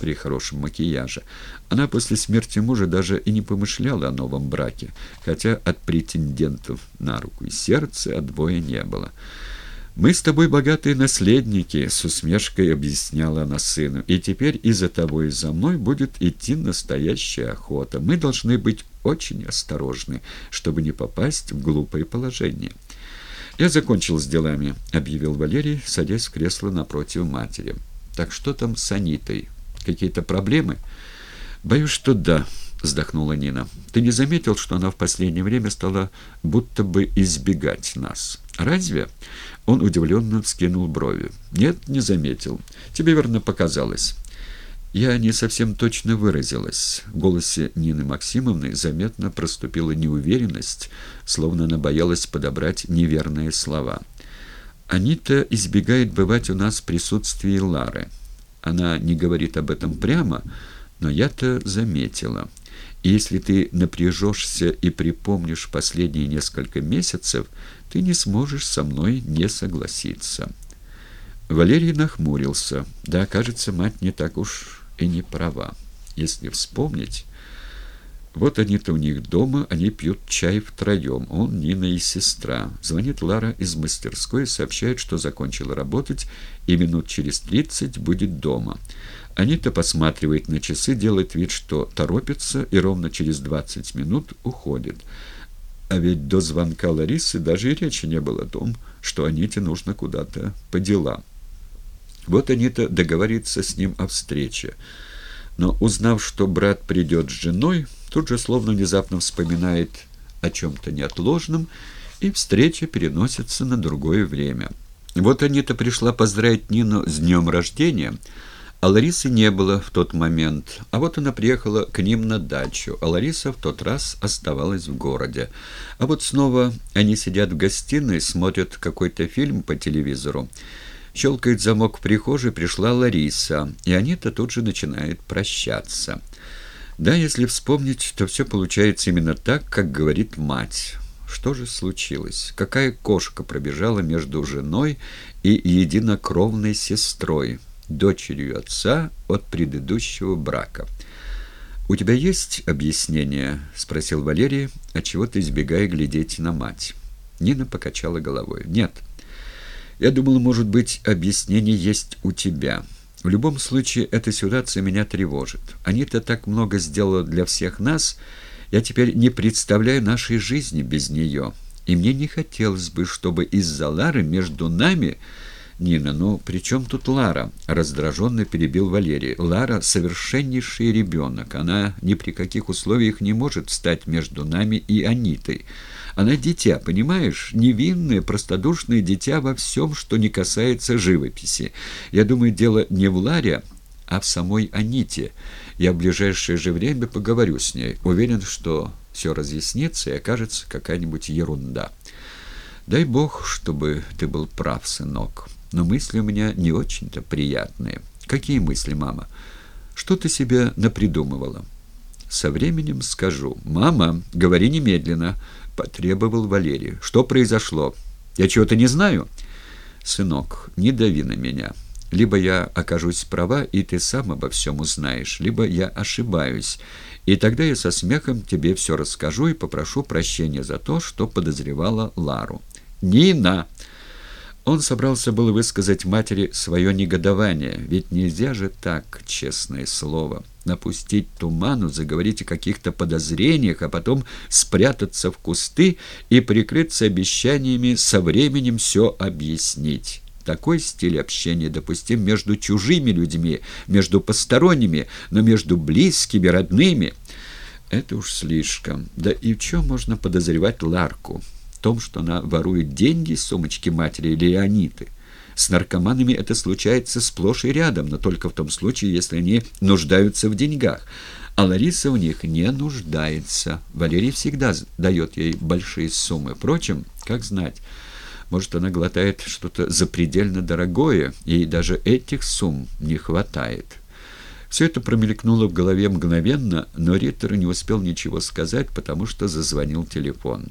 при хорошем макияже. Она после смерти мужа даже и не помышляла о новом браке, хотя от претендентов на руку и сердце отбоя не было. «Мы с тобой богатые наследники», — с усмешкой объясняла она сыну, «и теперь и за тобой, и за мной будет идти настоящая охота. Мы должны быть очень осторожны, чтобы не попасть в глупое положение». «Я закончил с делами», — объявил Валерий, садясь в кресло напротив матери. «Так что там с Анитой? Какие-то проблемы?» «Боюсь, что да», — вздохнула Нина. «Ты не заметил, что она в последнее время стала будто бы избегать нас?» «Разве?» Он удивленно вскинул брови. «Нет, не заметил. Тебе, верно, показалось». Я не совсем точно выразилась. В голосе Нины Максимовны заметно проступила неуверенность, словно она боялась подобрать неверные слова. «Анита избегает бывать у нас в присутствии Лары. Она не говорит об этом прямо, но я-то заметила. И если ты напряжешься и припомнишь последние несколько месяцев, ты не сможешь со мной не согласиться». Валерий нахмурился. «Да, кажется, мать не так уж и не права. Если вспомнить... Вот они-то у них дома, они пьют чай втроем, он, Нина и сестра. Звонит Лара из мастерской сообщает, что закончила работать, и минут через тридцать будет дома. Анита посматривает на часы, делает вид, что торопится, и ровно через двадцать минут уходит. А ведь до звонка Ларисы даже и речи не было о том, что Аните нужно куда-то по делам. Вот Анита договорится с ним о встрече. Но, узнав, что брат придет с женой, тут же словно внезапно вспоминает о чем-то неотложном, и встреча переносится на другое время. Вот Анита пришла поздравить Нину с днем рождения, а Ларисы не было в тот момент. А вот она приехала к ним на дачу, а Лариса в тот раз оставалась в городе. А вот снова они сидят в гостиной, смотрят какой-то фильм по телевизору. Щелкает замок в прихожей, пришла Лариса, и Анита тут же начинает прощаться. Да, если вспомнить, то все получается именно так, как говорит мать. Что же случилось? Какая кошка пробежала между женой и единокровной сестрой, дочерью отца от предыдущего брака? «У тебя есть объяснение?» — спросил Валерий, отчего-то избегая глядеть на мать. Нина покачала головой. «Нет». Я думал, может быть, объяснение есть у тебя. В любом случае, эта ситуация меня тревожит. Анита так много сделала для всех нас, я теперь не представляю нашей жизни без нее. И мне не хотелось бы, чтобы из-за Лары между нами... «Нина, ну при чем тут Лара?» — раздраженно перебил Валерий. «Лара — совершеннейший ребенок. Она ни при каких условиях не может стать между нами и Анитой. Она дитя, понимаешь? Невинное, простодушное дитя во всем, что не касается живописи. Я думаю, дело не в Ларе, а в самой Аните. Я в ближайшее же время поговорю с ней. Уверен, что все разъяснится и окажется какая-нибудь ерунда. Дай бог, чтобы ты был прав, сынок» но мысли у меня не очень-то приятные. Какие мысли, мама? Что ты себе напридумывала? Со временем скажу. Мама, говори немедленно, потребовал Валерий. Что произошло? Я чего-то не знаю? Сынок, не дави на меня. Либо я окажусь права, и ты сам обо всем узнаешь, либо я ошибаюсь, и тогда я со смехом тебе все расскажу и попрошу прощения за то, что подозревала Лару. «Нина!» Он собрался было высказать матери свое негодование, ведь нельзя же так, честное слово, напустить туману, заговорить о каких-то подозрениях, а потом спрятаться в кусты и прикрыться обещаниями со временем все объяснить. Такой стиль общения допустим между чужими людьми, между посторонними, но между близкими, родными — это уж слишком. Да и в чем можно подозревать Ларку? Том, что она ворует деньги из сумочки матери Леониты. С наркоманами это случается сплошь и рядом, но только в том случае, если они нуждаются в деньгах. А Лариса в них не нуждается. Валерий всегда дает ей большие суммы. Впрочем, как знать, может, она глотает что-то запредельно дорогое, ей даже этих сумм не хватает. Все это промелькнуло в голове мгновенно, но Риттер не успел ничего сказать, потому что зазвонил телефон.